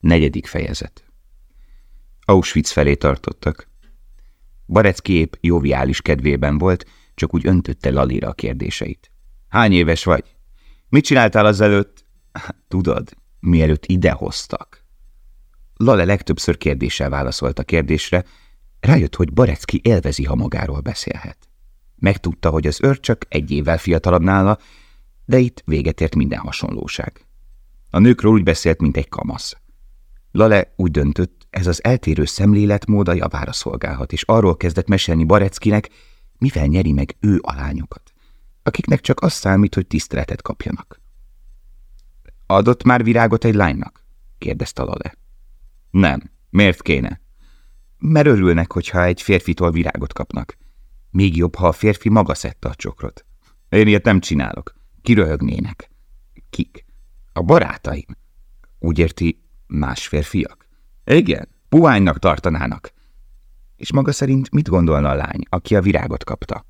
Negyedik fejezet. Auschwitz felé tartottak. Barecki épp joviális kedvében volt, csak úgy öntötte Lalira a kérdéseit. Hány éves vagy? Mit csináltál azelőtt? Tudod, mielőtt idehoztak. Lale legtöbbször kérdéssel válaszolt a kérdésre, rájött, hogy Barecki élvezi, ha magáról beszélhet. Megtudta, hogy az őr csak egy évvel fiatalabb nála, de itt véget ért minden hasonlóság. A nőkről úgy beszélt, mint egy kamasz. Lale úgy döntött, ez az eltérő szemléletmód a javára szolgálhat, és arról kezdett mesélni Bareckinek, mivel nyeri meg ő a lányokat, akiknek csak az számít, hogy tiszteletet kapjanak. Adott már virágot egy lánynak? kérdezte Lale. Nem. Miért kéne? Mert örülnek, hogyha egy férfitól virágot kapnak. Még jobb, ha a férfi maga szedte a csokrot. Én ilyet nem csinálok. Kiröhögnének. Kik? A barátaim. Úgy érti, más férfiak? Igen, puhánynak tartanának. És maga szerint mit gondolna a lány, aki a virágot kapta?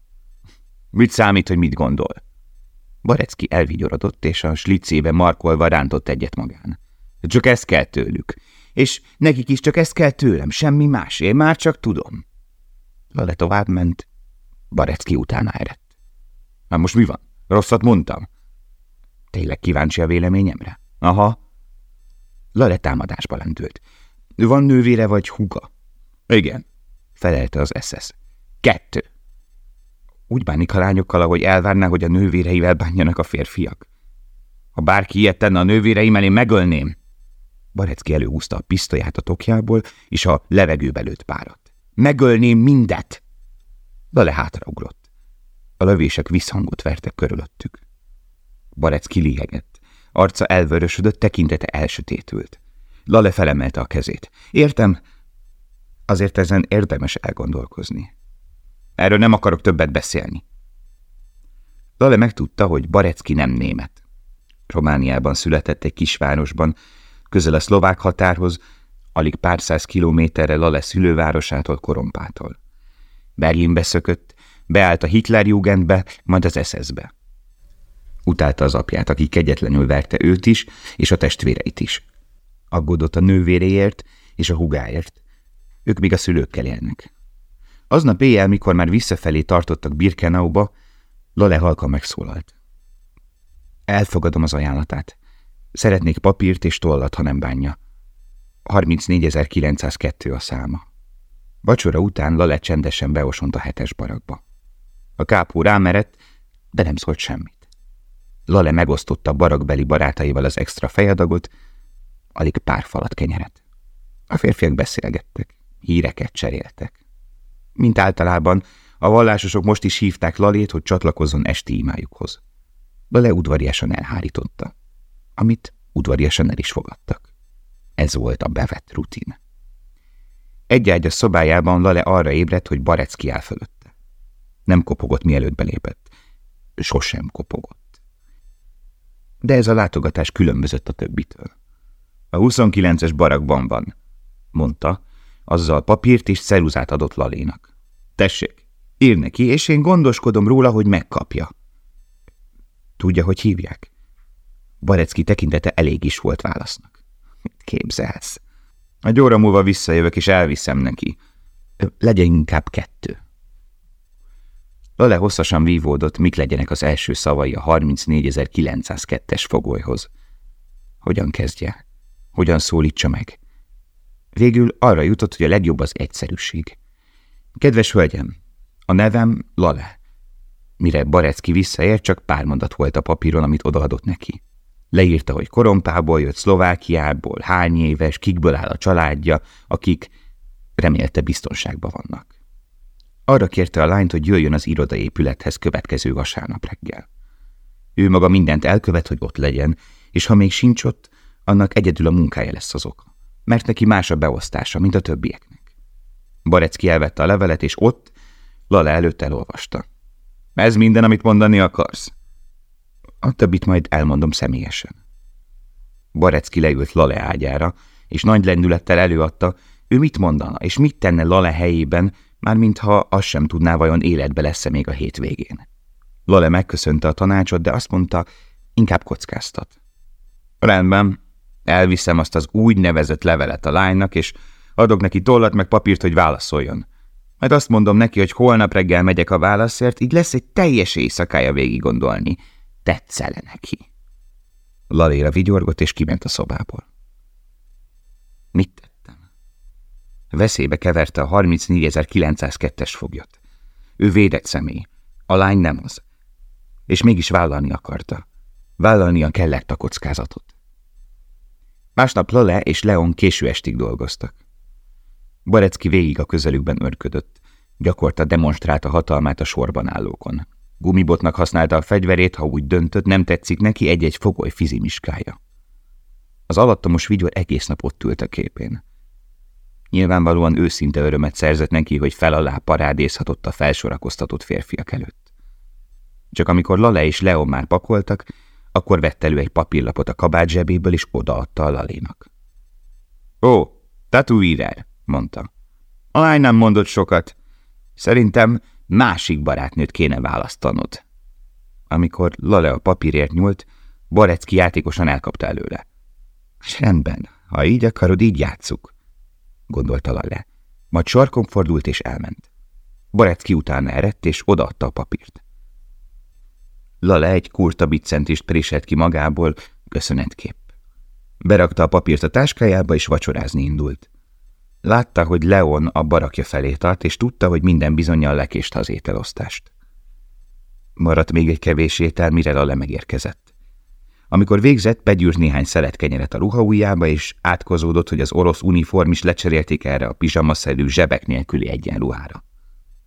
Mit számít, hogy mit gondol? Barecki elvigyorodott, és a slicébe markolva rántott egyet magán. Csak ezt kell tőlük. És nekik is csak ezt kell tőlem, semmi más, én már csak tudom. Lale tovább ment, Barecki utána erett. Na most mi van? Rosszat mondtam? Tényleg kíváncsi a véleményemre? Aha. Lale támadásba lendült. Van nővére vagy huga? Igen, felelte az SS. Kettő. Úgy bánik a lányokkal, ahogy elvárná, hogy a nővéreivel bánjanak a férfiak. Ha bárki ilyet tenne a nővéreimmel, én megölném. Barecki előhúzta a pisztolyát a tokjából, és a levegőbe lőtt párat. Megölném mindet! Lale hátraugrott. A lövések visszhangot vertek körülöttük. Barecki lihegett. Arca elvörösödött, tekintete elsötétült. Lale felemelte a kezét. Értem, azért ezen érdemes elgondolkozni. Erről nem akarok többet beszélni. Lale megtudta, hogy Barecki nem német. Romániában született egy kisvárosban, közel a szlovák határhoz, alig pár száz kilométerre Lale szülővárosától Korompától. Berlinbe szökött, beállt a Hitlerjugendbe, majd az SS-be. Utálta az apját, aki kegyetlenül verte őt is, és a testvéreit is. Aggódott a nővéréért és a hugáért. Ők még a szülőkkel élnek. Aznap éjjel, mikor már visszafelé tartottak Birkenauba, Lale halka megszólalt. Elfogadom az ajánlatát. Szeretnék papírt és tollat, ha nem bánja. 34.902 a száma. Vacsora után Lale csendesen beosont a hetes barakba. A kápó rámerett, de nem szólt semmit. Lale megosztotta barakbeli barátaival az extra fejadagot, alig pár falat kenyeret. A férfiak beszélgettek, híreket cseréltek. Mint általában, a vallásosok most is hívták Lalét, hogy csatlakozzon esti imájukhoz. Lale udvariasan elhárította, amit udvariasan el is fogadtak. Ez volt a bevett rutin. Egy ágyas szobájában Lale arra ébredt, hogy Barecki áll fölötte. Nem kopogott, mielőtt belépett. Sosem kopogott. De ez a látogatás különbözött a többitől. A 29-es barakban van, mondta, azzal papírt és ceruzát adott Lalénak. Tessék, ír neki, és én gondoskodom róla, hogy megkapja. Tudja, hogy hívják? Barecki tekintete elég is volt válasznak. Mit képzelsz? Egy óra múlva visszajövök, és elviszem neki. Legyen inkább kettő. Lale hosszasan vívódott, mik legyenek az első szavai a 34.902-es fogolyhoz. Hogyan kezdje? Hogyan szólítsa meg? Végül arra jutott, hogy a legjobb az egyszerűség. Kedves hölgyem, a nevem Lale. Mire Barecki visszaért, csak pár mondat volt a papíron, amit odaadott neki. Leírta, hogy korompából jött Szlovákiából, hány éves, kikből áll a családja, akik remélte biztonságban vannak. Arra kérte a lányt, hogy jöjjön az irodaépülethez következő vasárnap reggel. Ő maga mindent elkövet, hogy ott legyen, és ha még sincs ott, annak egyedül a munkája lesz az oka, mert neki más a beosztása, mint a többieknek. Barecki elvette a levelet, és ott Lala előtt elolvasta. Ez minden, amit mondani akarsz? A többit majd elmondom személyesen. Barecki leült Lale ágyára, és nagy lendülettel előadta, ő mit mondana, és mit tenne Lale helyében, már mintha azt sem tudná, vajon életbe lesz-e még a hétvégén. Lale megköszönte a tanácsot, de azt mondta, inkább kockáztat. Rendben, Elviszem azt az úgynevezett levelet a lánynak, és adok neki tollat meg papírt, hogy válaszoljon. Majd azt mondom neki, hogy holnap reggel megyek a válaszért, így lesz egy teljes éjszakája végig gondolni. Tetszele neki. Laléra vigyorgott, és kiment a szobából. Mit? Veszélybe keverte a 34.902-es foglyot. Ő védett személy, a lány nem az. És mégis vállalni akarta. Vállalnia kellett a kockázatot. Másnap Lale és Leon késő estig dolgoztak. Barecki végig a közelükben örködött, gyakorta demonstrálta hatalmát a sorban állókon. Gumibotnak használta a fegyverét, ha úgy döntött, nem tetszik neki egy-egy fogoly fizimiskája. Az alattomos vigyor egész nap ott ült a képén. Nyilvánvalóan őszinte örömet szerzett neki, hogy fel alá parádézhatott a felsorakoztatott férfiak előtt. Csak amikor Lale és Leo már pakoltak, akkor vett elő egy papírlapot a kabát zsebéből, és odaadta a Lalénak. Ó, tatuírer, mondta. A lány nem mondott sokat. Szerintem másik barátnőt kéne választanod. Amikor Lale a papírért nyúlt, Barecki játékosan elkapta előle. Rendben, ha így akarod, így játsszuk, gondolta Lale. Majd sarkon fordult és elment. Barecki utána eredt és odaadta a papírt. Lale egy kurta biccentist préselt ki magából, köszönetkép. Berakta a papírt a táskájába, és vacsorázni indult. Látta, hogy Leon a barakja felé tart, és tudta, hogy minden bizonyal lekést az ételosztást. Maradt még egy kevés étel, mire Lale megérkezett. Amikor végzett, begyűrt néhány szelet kenyeret a ruhaujjába, és átkozódott, hogy az orosz uniform is lecserélték erre a pizsamaszerű zsebek nélküli egyenruhára.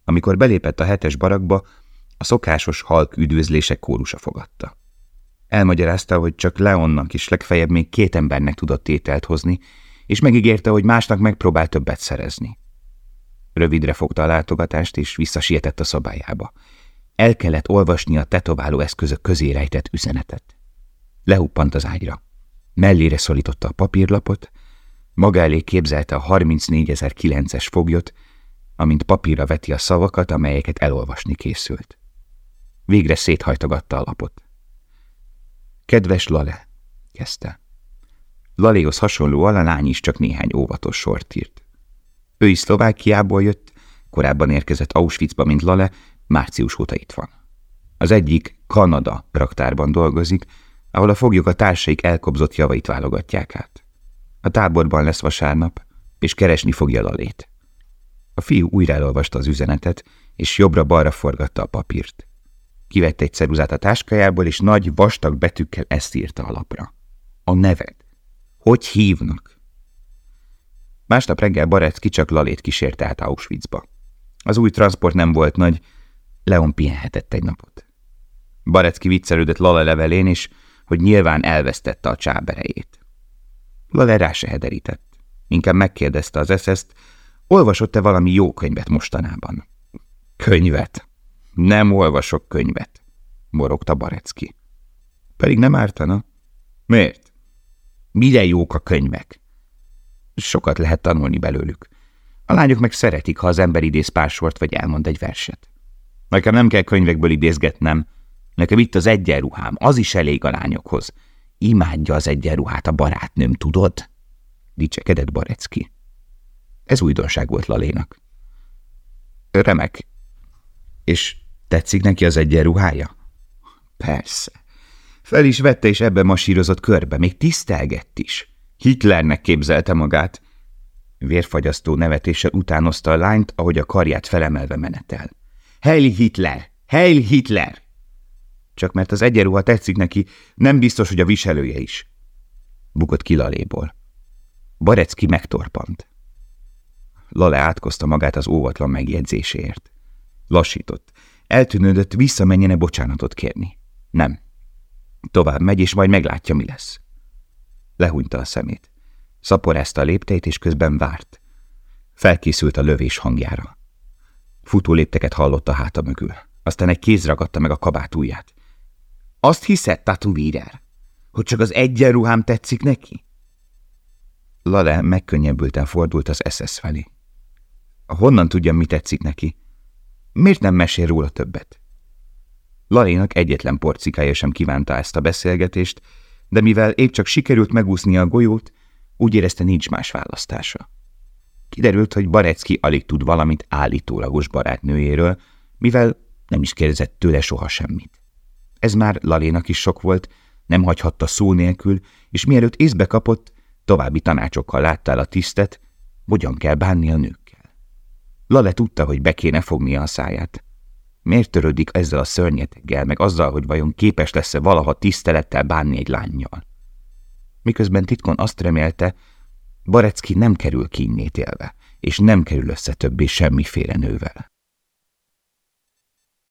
Amikor belépett a hetes barakba, a szokásos halk üdvözlések kórusa fogadta. Elmagyarázta, hogy csak Leonnak is legfeljebb még két embernek tudott ételt hozni, és megígérte, hogy másnak megpróbál többet szerezni. Rövidre fogta a látogatást, és visszasietett a szobájába. El kellett olvasni a tetováló eszközök közé rejtett üzenetet. Lehuppant az ágyra. Mellére szorította a papírlapot, maga elé képzelte a 34.009-es foglyot, amint papírra veti a szavakat, amelyeket elolvasni készült. Végre széthajtogatta a lapot. Kedves Lale, kezdte. Laléhoz hasonlóan a lány is csak néhány óvatos sort írt. Ő is Szlovákiából jött, korábban érkezett Auschwitzba, mint Lale, március óta itt van. Az egyik Kanada raktárban dolgozik, ahol a foglyok a társaik elkobzott javait válogatják át. A táborban lesz vasárnap, és keresni fogja Lalét. A fiú újra elolvasta az üzenetet, és jobbra-balra forgatta a papírt. Kivette egy ceruzát a táskájából, és nagy, vastag betűkkel ezt írta a lapra. A neved. Hogy hívnak? Másnap reggel Barecki csak Lalét kísérte át Auschwitzba. Az új transport nem volt nagy, Leon pihenhetett egy napot. Barecki viccelődött Lale levelén is, hogy nyilván elvesztette a csáberejét. Lale rá se hederített. Inkább megkérdezte az eszeszt, olvasott-e valami jó könyvet mostanában. Könyvet. Nem olvasok könyvet, morogta Barecki. Pedig nem ártana. Miért? Mire jók a könyvek? Sokat lehet tanulni belőlük. A lányok meg szeretik, ha az ember idéz pár sort, vagy elmond egy verset. Nekem nem kell könyvekből idézgetnem. Nekem itt az egyenruhám, az is elég a lányokhoz. Imádja az egyenruhát a barátnőm, tudod? Dicsekedett Barecki. Ez újdonság volt Lalénak. Remek. És tetszik neki az egyenruhája? Persze. Fel is vette, és ebbe masírozott körbe, még tisztelgett is. Hitlernek képzelte magát. Vérfagyasztó nevetése utánozta a lányt, ahogy a karját felemelve menetel. Heil Hitler! Heil Hitler! Csak mert az egyenruha tetszik neki, nem biztos, hogy a viselője is. Bukott ki Laléból. Barecki megtorpant. Lale átkozta magát az óvatlan megjegyzéséért. Lassított. Eltűnődött, visszamenjene bocsánatot kérni. Nem. Tovább megy, és majd meglátja, mi lesz. Lehúnyta a szemét. Szaporázta a lépteit, és közben várt. Felkészült a lövés hangjára. Futó lépteket hallott a háta mögül. Aztán egy kéz ragadta meg a kabát ujját. Azt hiszed, tatuvírer, hogy csak az egyenruhám tetszik neki? Lale megkönnyebbülten fordult az SS felé. Honnan tudja, mi tetszik neki? Miért nem mesél róla többet? Lalénak egyetlen porcikája sem kívánta ezt a beszélgetést, de mivel épp csak sikerült megúszni a golyót, úgy érezte nincs más választása. Kiderült, hogy Barecki alig tud valamit állítólagos barátnőjéről, mivel nem is kérdezett tőle soha semmit. Ez már Lalénak is sok volt, nem hagyhatta szó nélkül, és mielőtt észbe kapott, további tanácsokkal látta el a tisztet, hogyan kell bánni a nőkkel. Lale tudta, hogy be kéne fognia a száját. Miért törődik ezzel a szörnyeteggel, meg azzal, hogy vajon képes lesz-e valaha tisztelettel bánni egy lányjal? Miközben titkon azt remélte, Barecki nem kerül kínét élve, és nem kerül össze többé semmiféle nővel.